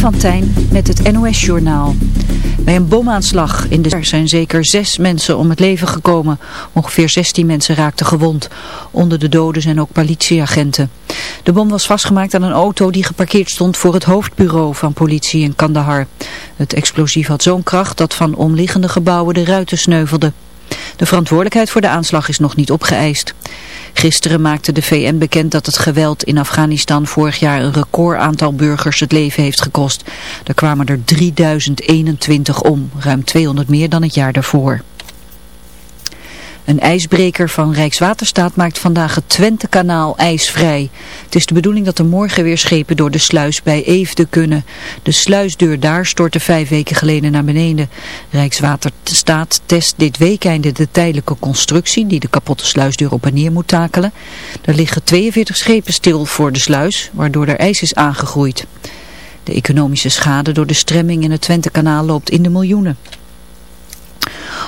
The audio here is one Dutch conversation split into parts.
van Tijn met het NOS-journaal. Bij een bomaanslag in de zijn zeker zes mensen om het leven gekomen. Ongeveer 16 mensen raakten gewond. Onder de doden zijn ook politieagenten. De bom was vastgemaakt aan een auto die geparkeerd stond voor het hoofdbureau van politie in Kandahar. Het explosief had zo'n kracht dat van omliggende gebouwen de ruiten sneuvelden. De verantwoordelijkheid voor de aanslag is nog niet opgeëist. Gisteren maakte de VN bekend dat het geweld in Afghanistan vorig jaar een record aantal burgers het leven heeft gekost. Er kwamen er 3021 om, ruim 200 meer dan het jaar daarvoor. Een ijsbreker van Rijkswaterstaat maakt vandaag het Twentekanaal ijsvrij. Het is de bedoeling dat er morgen weer schepen door de sluis bij Eefde kunnen. De sluisdeur daar stortte vijf weken geleden naar beneden. Rijkswaterstaat test dit weekende de tijdelijke constructie die de kapotte sluisdeur op en neer moet takelen. Er liggen 42 schepen stil voor de sluis, waardoor er ijs is aangegroeid. De economische schade door de stremming in het Twentekanaal loopt in de miljoenen.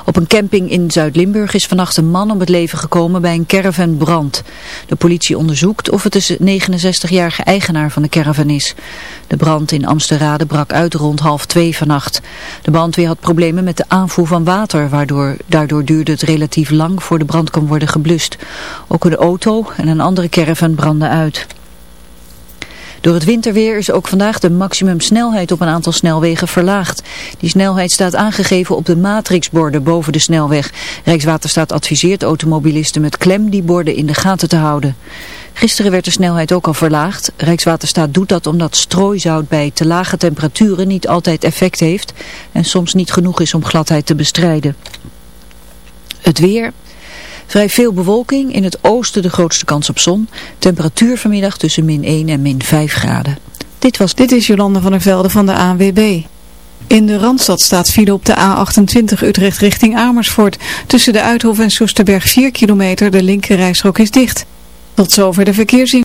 Op een camping in Zuid-Limburg is vannacht een man om het leven gekomen bij een caravanbrand. De politie onderzoekt of het de 69-jarige eigenaar van de caravan is. De brand in Amsterrade brak uit rond half twee vannacht. De brandweer had problemen met de aanvoer van water, waardoor daardoor duurde het relatief lang voor de brand kon worden geblust. Ook een auto en een andere caravan brandden uit. Door het winterweer is ook vandaag de maximumsnelheid op een aantal snelwegen verlaagd. Die snelheid staat aangegeven op de matrixborden boven de snelweg. Rijkswaterstaat adviseert automobilisten met klem die borden in de gaten te houden. Gisteren werd de snelheid ook al verlaagd. Rijkswaterstaat doet dat omdat strooizout bij te lage temperaturen niet altijd effect heeft en soms niet genoeg is om gladheid te bestrijden. Het weer, Vrij veel bewolking, in het oosten de grootste kans op zon. Temperatuur vanmiddag tussen min 1 en min 5 graden. Dit, was... Dit is Jolande van der Velde van de ANWB. In de Randstad staat file op de A28 Utrecht richting Amersfoort. Tussen de Uithof en Soesterberg 4 kilometer, de linkerrijstrook is dicht. Tot zover de verkeerszin.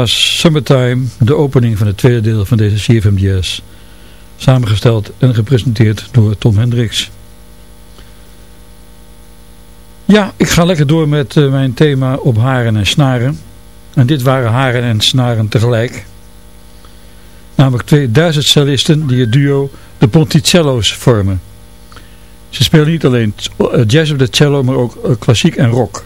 Was Summertime de opening van het tweede deel van deze CFM Jazz. Samengesteld en gepresenteerd door Tom Hendricks. Ja, ik ga lekker door met uh, mijn thema op haren en snaren. En dit waren haren en snaren tegelijk. Namelijk twee Duitse cellisten die het duo de Ponticello's vormen. Ze spelen niet alleen jazz op de cello, maar ook klassiek en rock.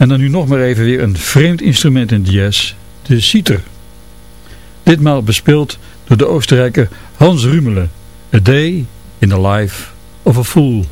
En dan nu nog maar even weer een vreemd instrument in jazz, de citer. Ditmaal bespeeld door de Oostenrijker Hans Rumele, A Day in the Life of a Fool.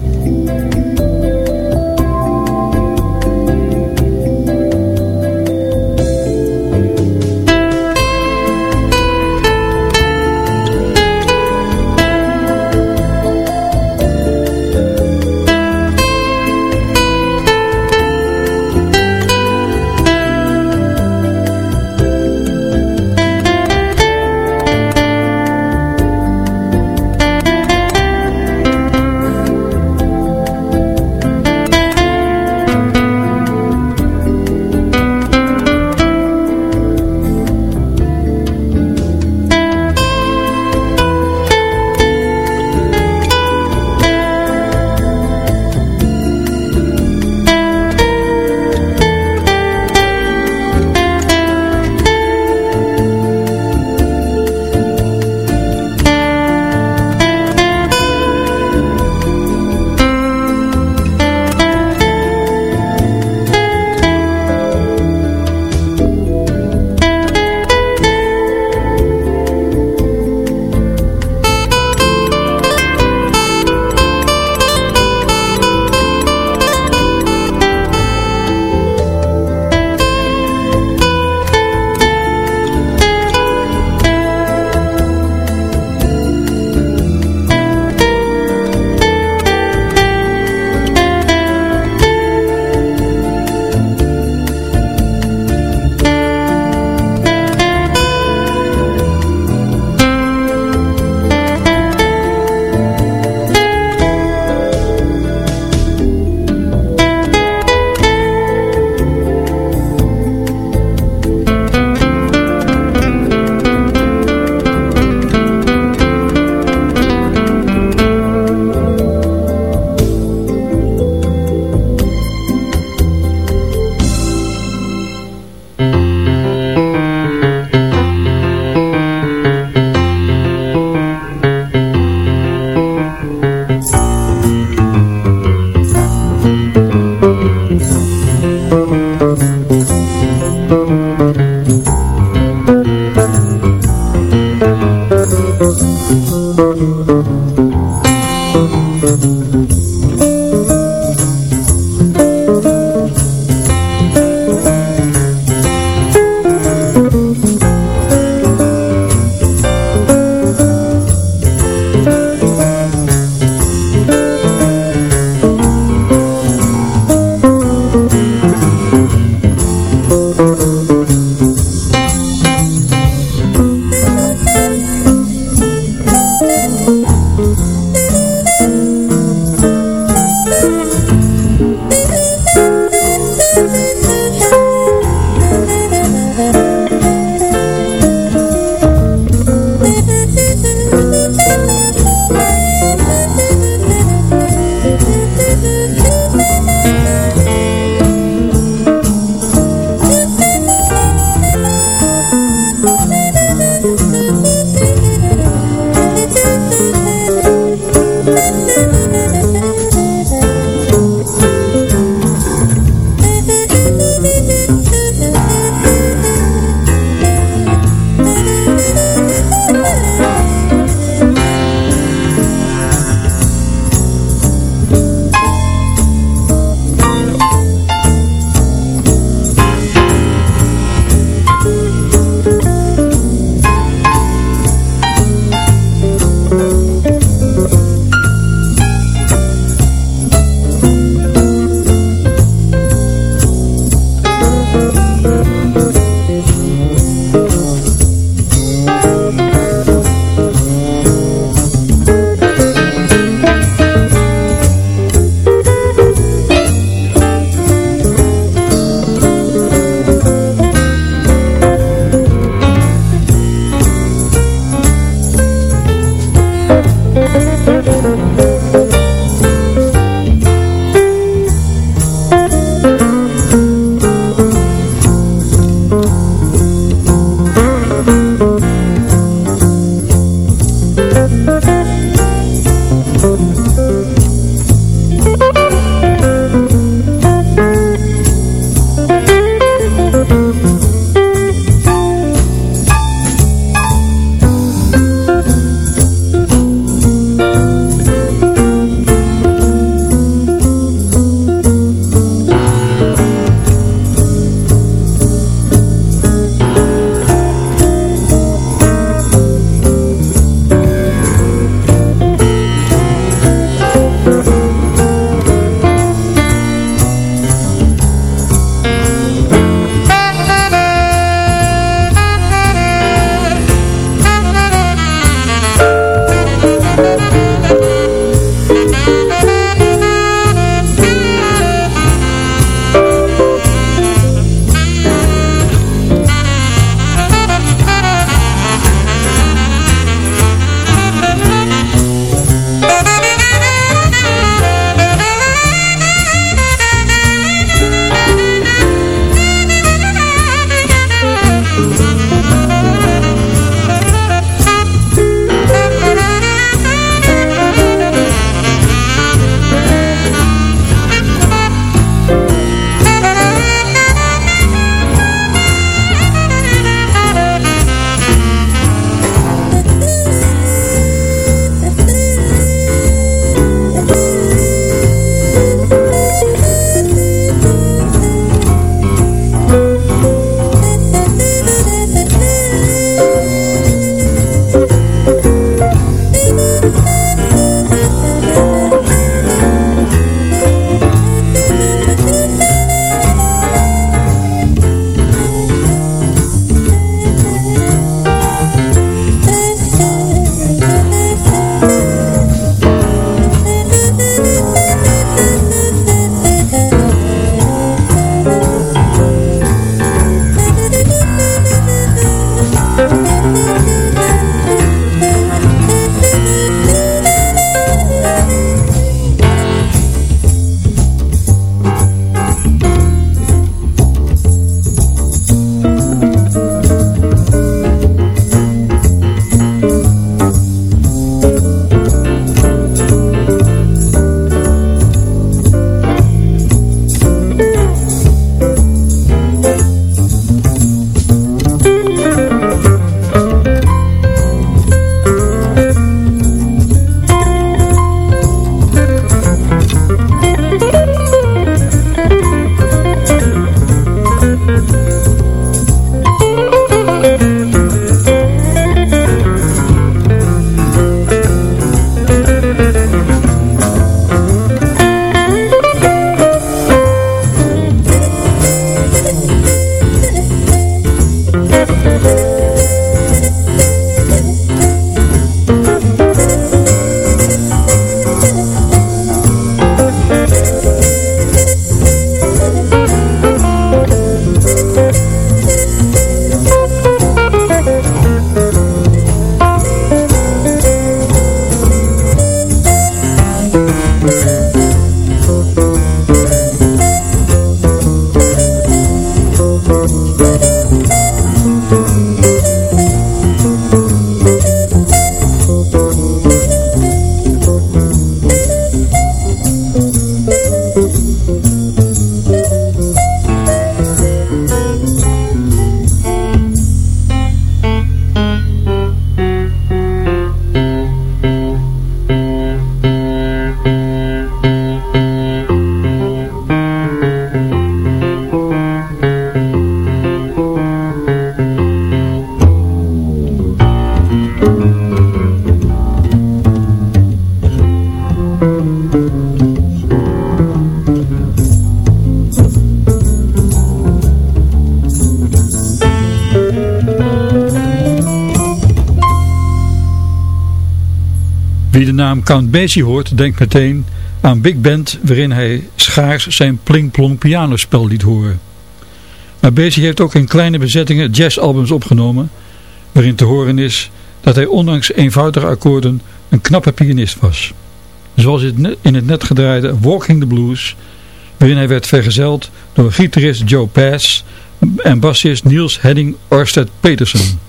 Count Basie hoort, denkt meteen aan Big Band waarin hij schaars zijn pling-plong pianospel liet horen. Maar Basie heeft ook in kleine bezettingen jazzalbums opgenomen, waarin te horen is dat hij ondanks eenvoudige akkoorden een knappe pianist was. Zoals in het net gedraaide Walking the Blues, waarin hij werd vergezeld door gitarist Joe Pass en bassist Niels Henning Orsted Petersen.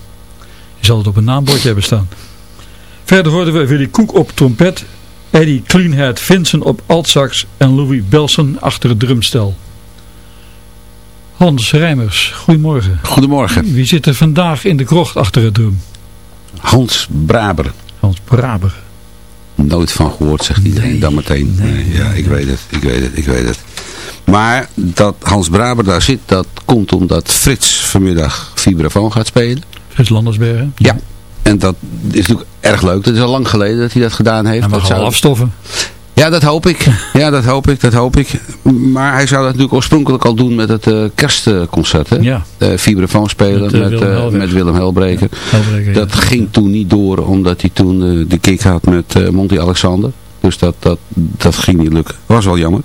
Je zal het op een naambordje hebben staan. Verder hoorden we Willy Koek op trompet, Eddie Cleanhead Vincent op altsax en Louis Belson achter het drumstel. Hans Rijmers, goedemorgen. Goedemorgen. Wie zit er vandaag in de krocht achter het drum? Hans Braber. Hans Braber. Nooit van gehoord, zegt iedereen Nee, dan meteen. nee, Nee, ja, ik weet het, ik weet het, ik weet het. Maar dat Hans Braber daar zit, dat komt omdat Frits vanmiddag vibrafoon gaat spelen. Frits Landersbergen. Ja. En dat is natuurlijk erg leuk. Het is al lang geleden dat hij dat gedaan heeft. Hij dat zou- afstoffen. Ja, dat hoop ik. Ja, dat hoop ik, dat hoop ik. Maar hij zou dat natuurlijk oorspronkelijk al doen met het eh, kerstconcert. Hè? Ja. Eh, vibrafoon spelen Met, met, eh, Willem eh, met Willem Helbreken. Helbreken, Dat ja. ging toen niet door, omdat hij toen eh, de kick had met eh, Monty Alexander. Dus dat, dat, dat ging niet lukken. Was wel jammer.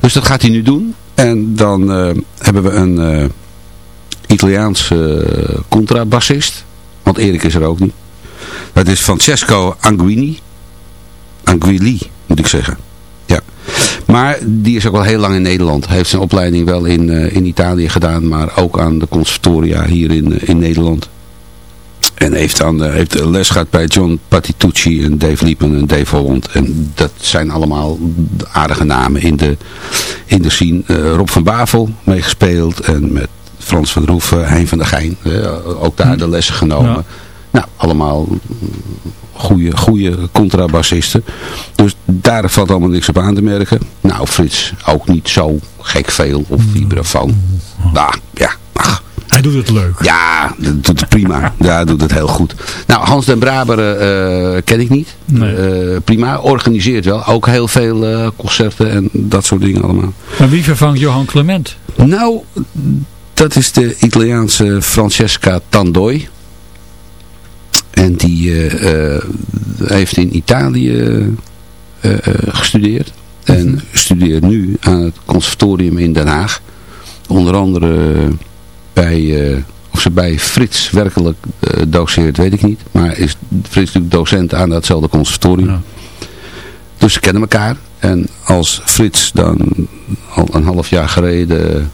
Dus dat gaat hij nu doen. En dan eh, hebben we een eh Italiaanse eh, contrabassist. Want Erik is er ook niet. Dat is Francesco Anguini. Anguili, moet ik zeggen. Ja. Maar die is ook al heel lang in Nederland. Hij heeft zijn opleiding wel in, eh, in Italië gedaan, maar ook aan de conservatoria hier in, eh, in Nederland. En heeft, eh, heeft les gehad bij John Patitucci en Dave Liepen en Dave Holland. En dat zijn allemaal aardige namen in de, in de scene. Eh, Rob van Bavel meegespeeld en met Frans van der Hoeven, Hein van der Geijn. eh, ook daar de lessen genomen. Ja. Nou, allemaal goede, goede contrabassisten. Dus daar valt allemaal niks op aan te merken. Nou, Frits ook niet zo gek veel op vibrafoon. Nou, ja, ach, Hij doet het leuk. ja, dat doet het prima. Ja, doet het heel goed. Nou, Hans den Braber eh, ken ik niet. Nee. Eh, prima, organiseert wel. Ook heel veel eh, concerten en dat soort dingen allemaal. Maar wie vervangt Johan Clement? Nou, dat is de Italiaanse Francesca Tandoi. En die eh, eh, heeft in Italië eh, gestudeerd. En studeert nu aan het conservatorium in Den Haag. Onder andere bij, of ze bij Frits werkelijk eh, doseert, weet ik niet. Maar is Frits natuurlijk docent aan datzelfde conservatorium. Ja. Dus ze kennen elkaar. En als Frits dan al een half jaar geleden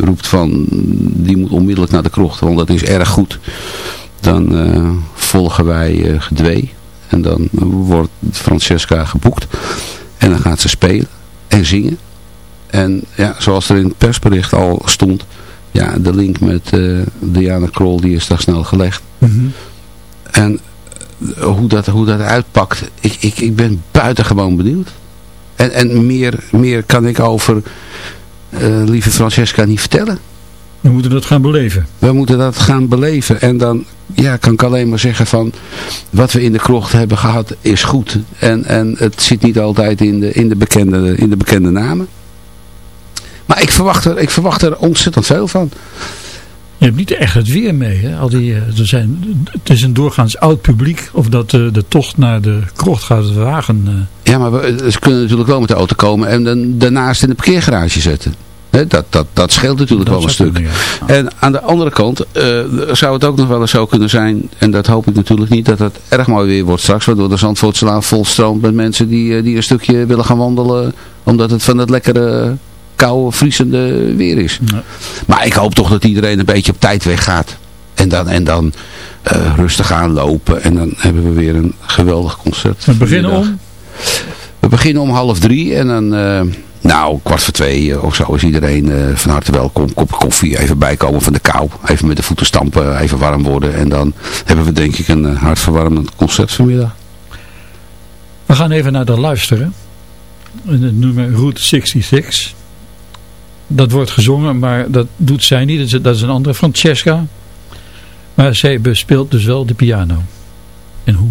roept van die moet onmiddellijk naar de krocht, want dat is erg goed. Dan eh, volgen wij eh, gedwee. En dan wordt Francesca geboekt. En dan gaat ze spelen en zingen. En ja, zoals er in het persbericht al stond, ja, de link met eh, Diana Krol die is daar snel gelegd. Mhm. En eh, hoe dat, hoe dat uitpakt, ik, ik, ik ben buitengewoon benieuwd. En, en meer, meer kan ik over eh, lieve Francesca niet vertellen. We moeten dat gaan beleven. We moeten dat gaan beleven. En dan ja, kan ik alleen maar zeggen van... Wat we in de krocht hebben gehad is goed. En, en het zit niet altijd in de, in de, bekende, in de bekende namen. Maar ik verwacht, er, ik verwacht er ontzettend veel van. Je hebt niet echt het weer mee. Hè? Al die, eh, er zijn, het is een doorgaans oud publiek. Of dat eh, de tocht naar de krocht gaat wagen. eh. Ja, maar we, ze kunnen natuurlijk wel met de auto komen en dan daarnaast in de parkeergarage zetten. Dat, dat, dat scheelt natuurlijk Dat wel een stuk. ja. En aan de andere kant eh, zou het ook nog wel eens zo kunnen zijn, en dat hoop ik natuurlijk niet, dat het erg mooi weer wordt straks, waardoor de Zandvoortslaan volstroomt met mensen die, eh, die een stukje willen gaan wandelen, omdat het van het lekkere, koude, vriezende weer is. Maar ik hoop toch dat iedereen een beetje op tijd weggaat. En dan, en dan eh, rustig aan lopen en dan hebben we weer een geweldig concert. We beginnen om. We beginnen om half drie en dan, nou, kwart voor twee eh, of zo is iedereen eh, van harte welkom. Kopje koffie, even bijkomen van de kou. Even met de voeten stampen, even warm worden. En dan hebben we denk ik een eh, hartverwarmend concert vanmiddag. We gaan even naar de luisteren. En Het nummer Route 66. Dat wordt gezongen, maar dat doet zij niet. Dat is een andere Francesca. Maar zij bespeelt dus wel de piano. En hoe?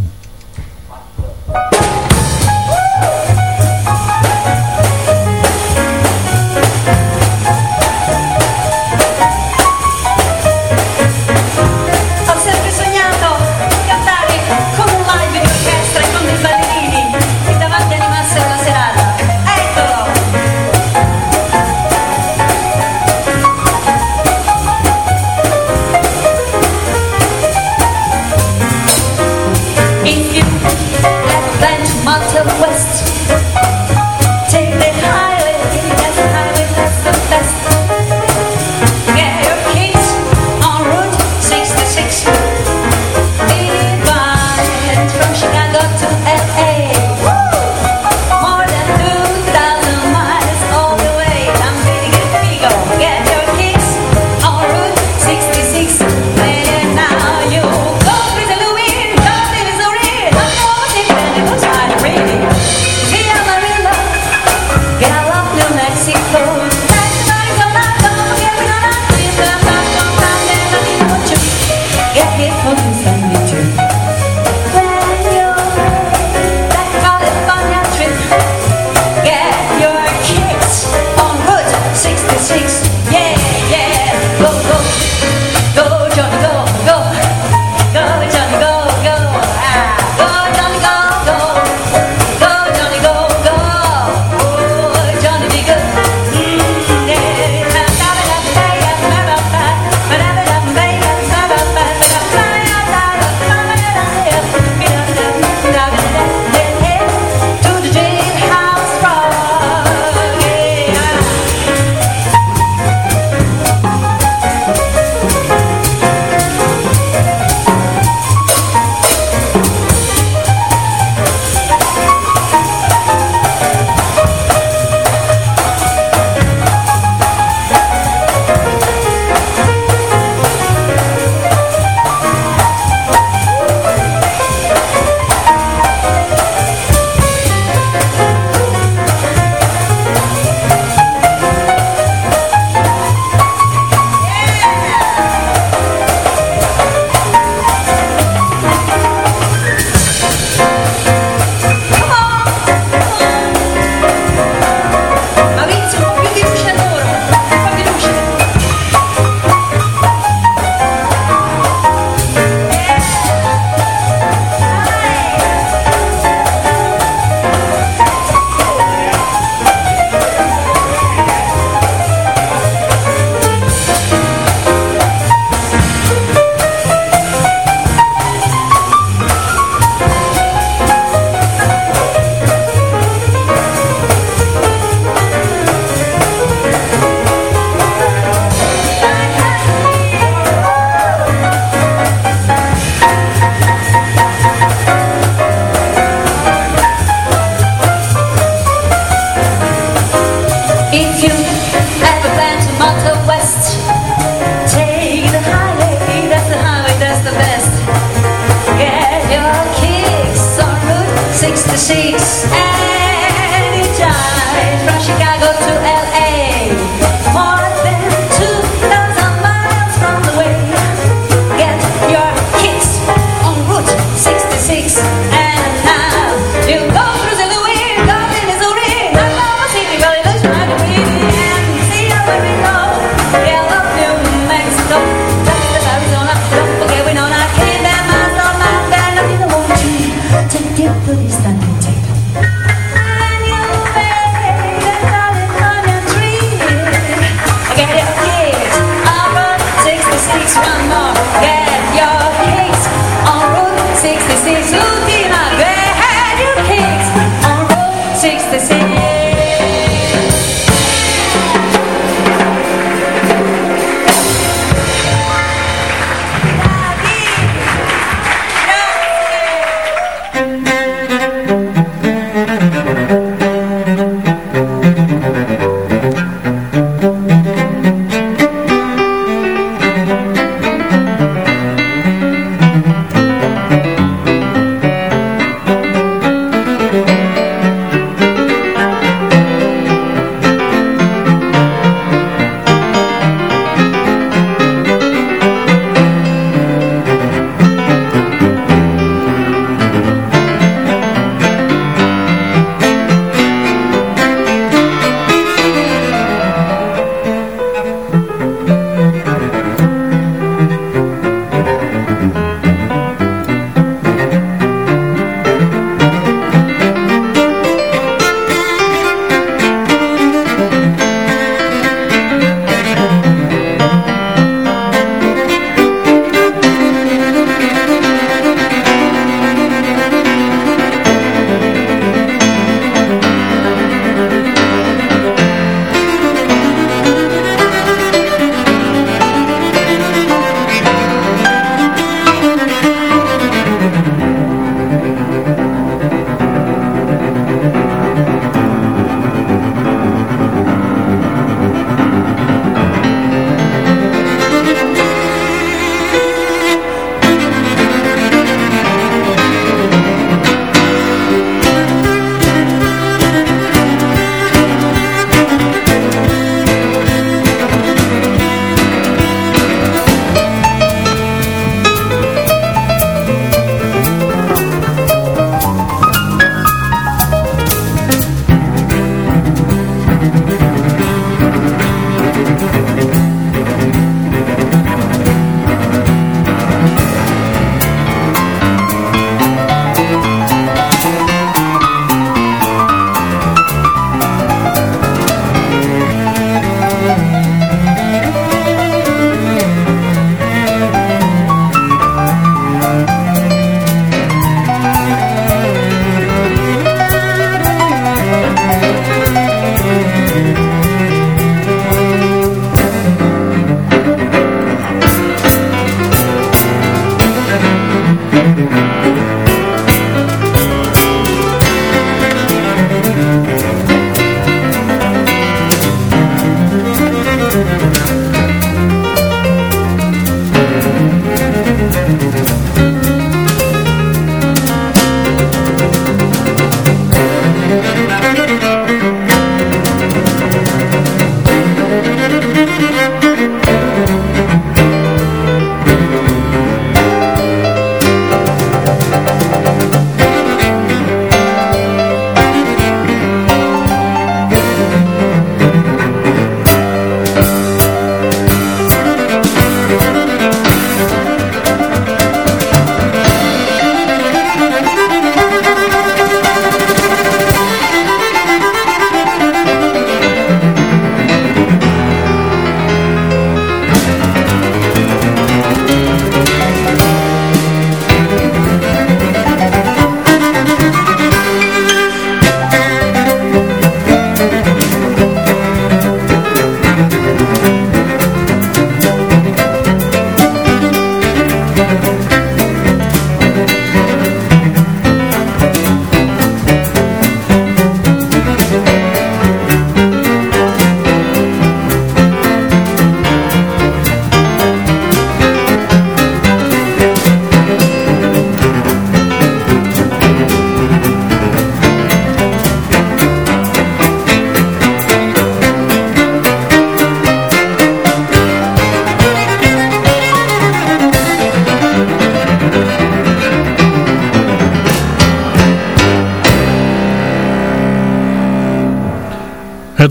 1966 and he died from Chicago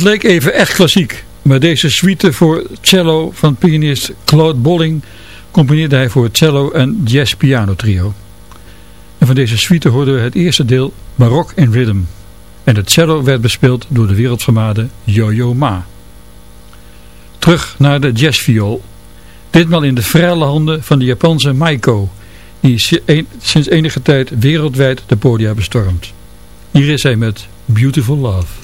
Leek even echt klassiek, maar deze suite voor cello van pianist Claude Bolling componeerde hij voor cello en jazz piano trio. En van deze suite hoorden we het eerste deel Barok in Rhythm. En het cello werd bespeeld door de wereldvermaarde Yo-Yo Ma. Terug naar de jazzviool. Ditmaal in de vrije handen van de Japanse Maiko, die sinds enige tijd wereldwijd de podia bestormt. Hier is hij met Beautiful Love.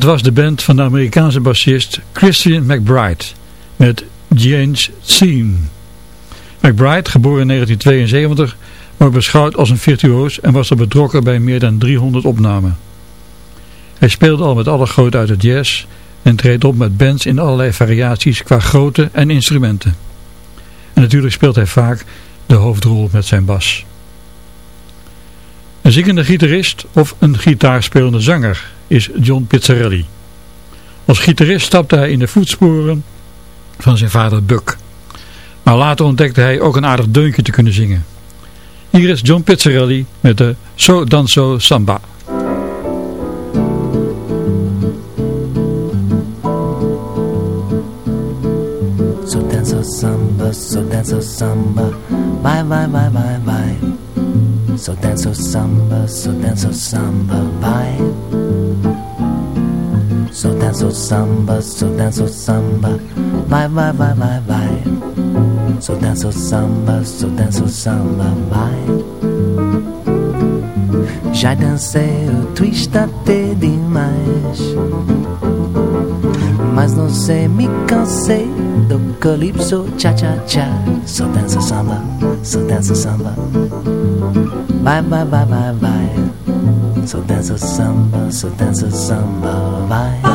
Dat was de band van de Amerikaanse bassist Christian McBride met James Seam. McBride, geboren in 1972, wordt beschouwd als een virtuoos en was er betrokken bij meer dan 300 opnamen. Hij speelde al met alle groot uit het jazz en treedt op met bands in allerlei variaties qua grootte en instrumenten. En natuurlijk speelt hij vaak de hoofdrol met zijn bas. Een zingende gitarist of een gitaarspelende zanger is John Pizzarelli. Als gitarist stapte hij in de voetsporen van zijn vader Buck. Maar later ontdekte hij ook een aardig deuntje te kunnen zingen. Hier is John Pizzarelli met de So Danso Samba. So danso samba, so danso samba, bye bye bye bye bye. So danso samba, so danso samba, bye. So danso samba, so danso samba, bye bye bye bye bye. So danso samba, so danso samba, bye. Já dancei o twist até demais. Mas não sei, me cansei do calypso cha-cha-cha. So dança samba, so dança samba. Bye, bye, bye, bye, bye. So dança samba, so dança samba, bye.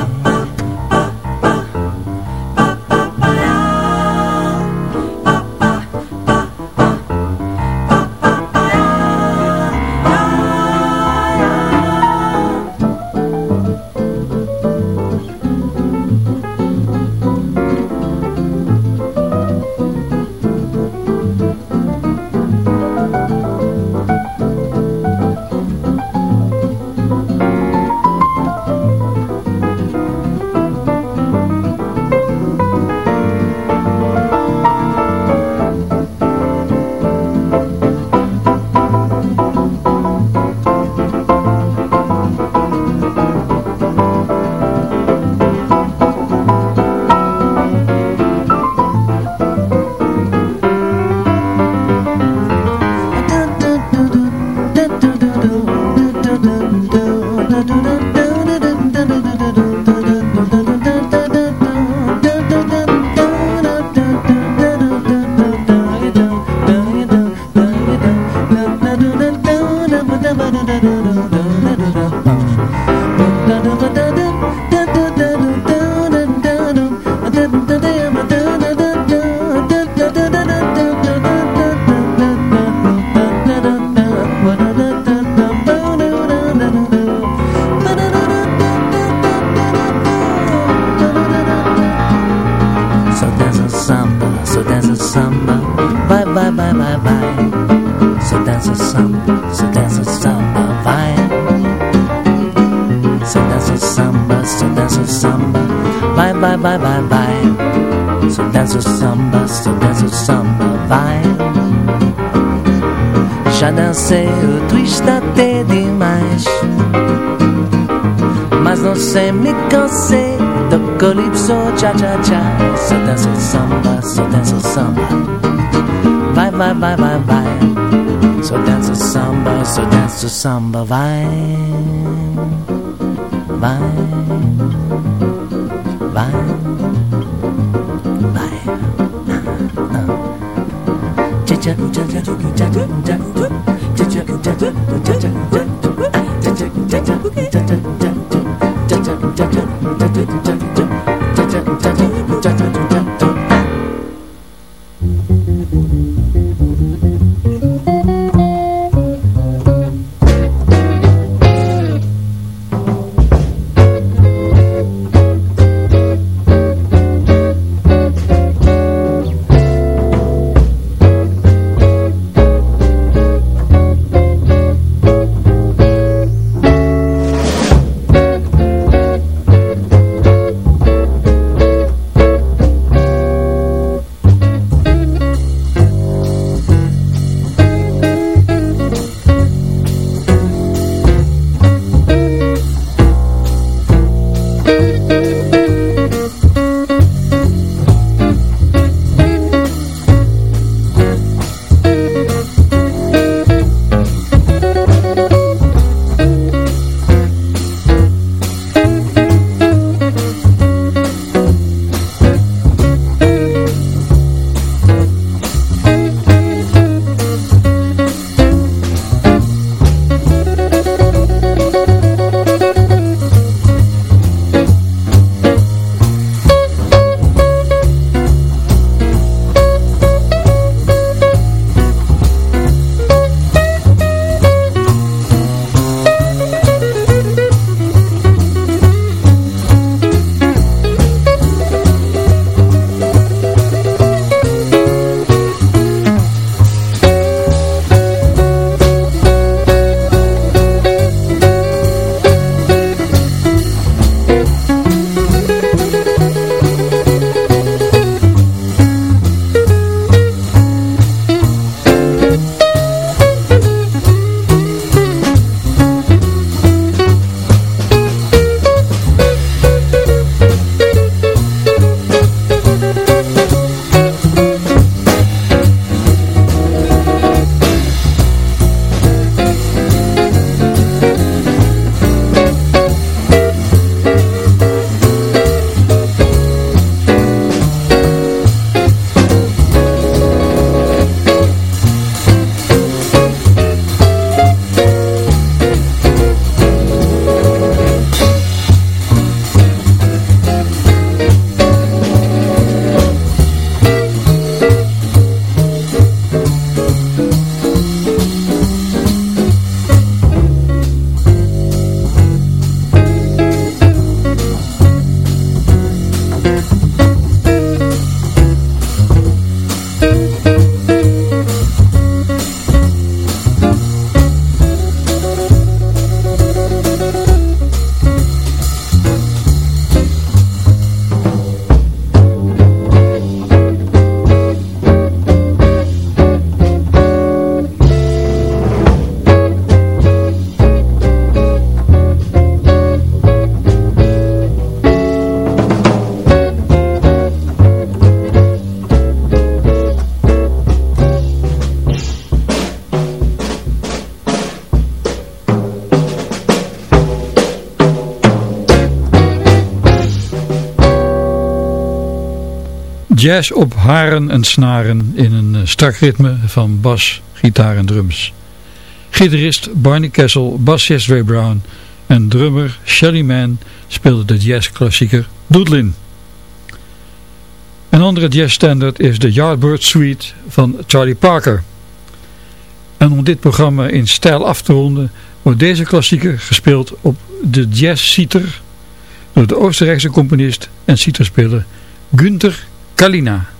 danser the calypso, cha cha cha, so dance o samba, so dance o samba. Vai, vai, vai, vai, vai, so dance o samba, so dance o samba, vai, vai, vai, vai. Cha cha cha cha cha cha cha cha cha cha cha cha cha cha Jazz op haren en snaren in een eh, strak ritme van bas, gitaar en drums. Gitarist Barney Kessel, bassist Ray Brown en drummer Shelly Mann speelden de jazzklassieker Doodlin. Een andere jazzstandard is de Yardbird Suite van Charlie Parker. En om dit programma in stijl af te ronden wordt deze klassieker gespeeld op de jazz door de Oostenrijkse componist en citerspeler Günther Kalina.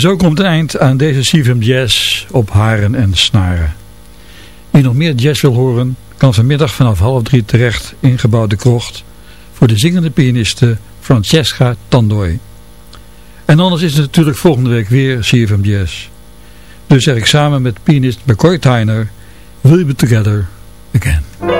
Zo komt een eind aan deze CFM Jazz op haren en snaren. Wie nog meer jazz wil horen, kan vanmiddag vanaf half drie terecht in gebouwde krocht voor de zingende pianiste Francesca Tandoy. En anders is het natuurlijk volgende week weer CFM Jazz. Dus zeg ik samen met pianist McCoy Tyner, We'll be together again.